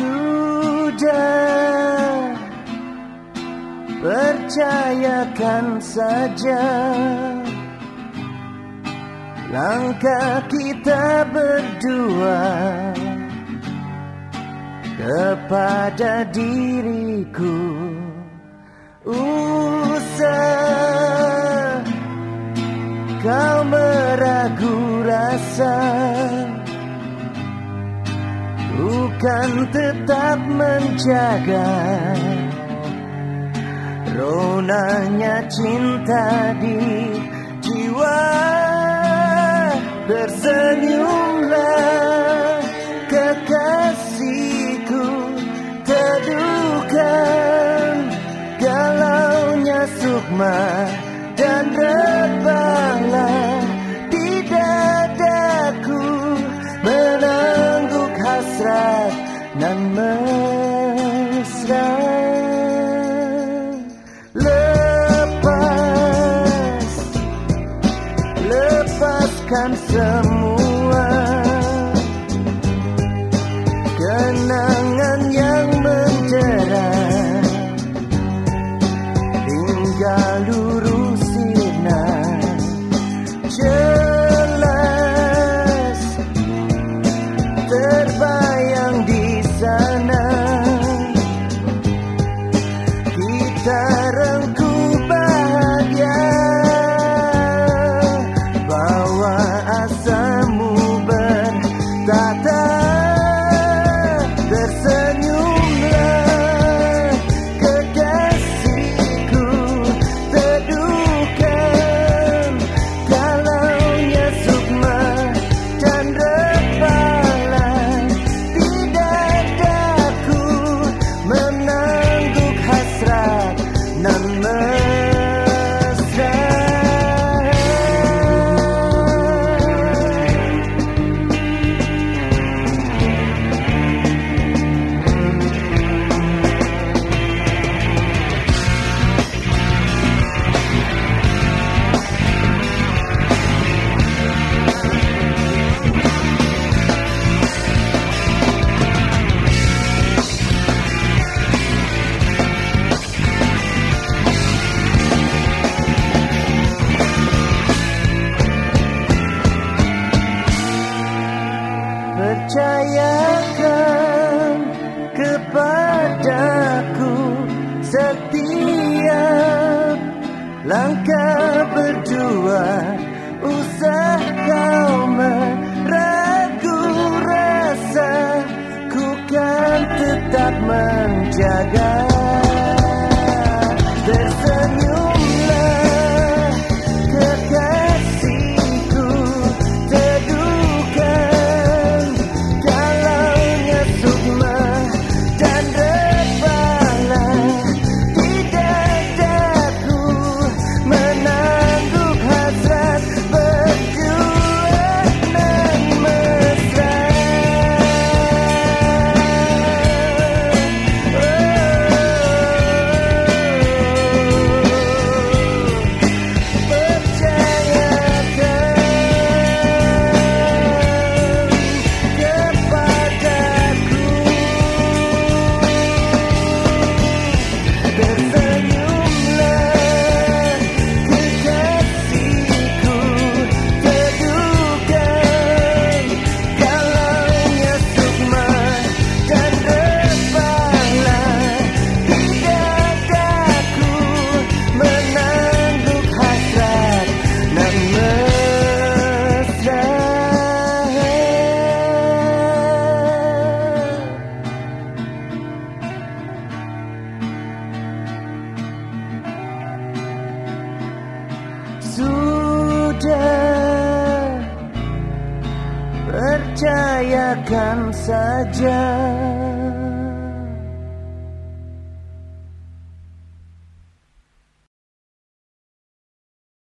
Sudah Percayakan saja. Langkah kita berdua Kepada diriku. Usah Kau meragu rasa Bukan tetap menjaga. Ronanya cinta di jiwa Tersenyumlah kekasihku Teduhkan galaunya sukma dan rebahlah Hasrat dan mesra. Lepas, lepaskan semua Kita langkah berdua Usah kau meragu rasa. Ku kan tetap menjaga Percayakan saja